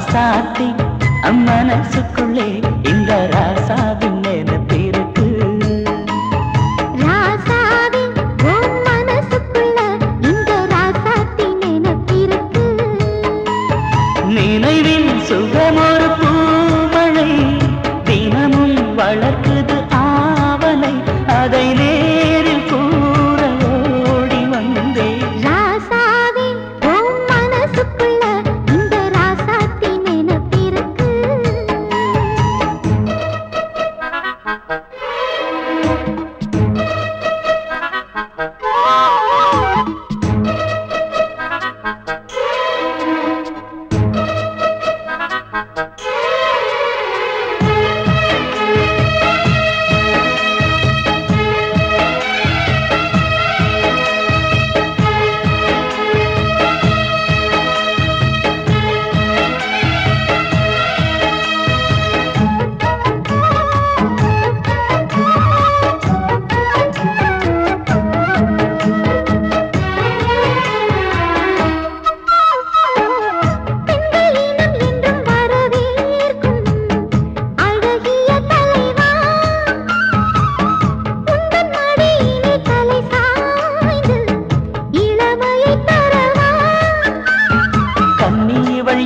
ராசாத்தி அம்மனசுக்குள்ளே இந்த ராசாவின் நினைப்பிருக்கு நினைவில் சுகமொரு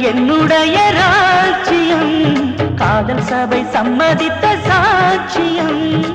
என்னுடைய ராஜ்யம். காதல் சபை சம்மதித்த சாட்சியம்.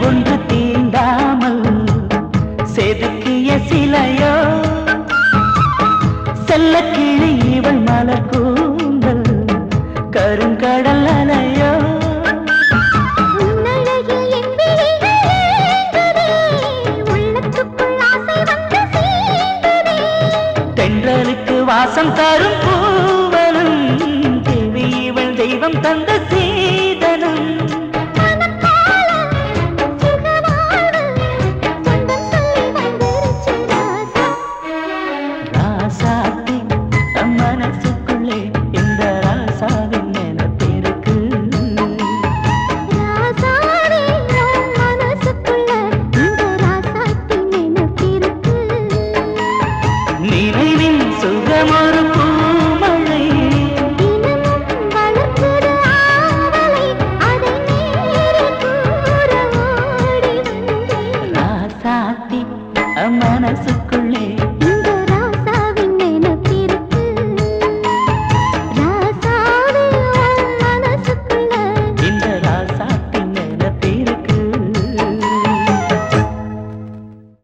ஒன்று தீண்டாமல் செதுக்கிய சிலையோ? செல்ல கிளி இவள் மலர் கூந்தல் கருங்கடல் அலையோ? தென்றலுக்கு வாசம் தரும் பூவலும் தேவி இவள் தெய்வம் தந்த சீ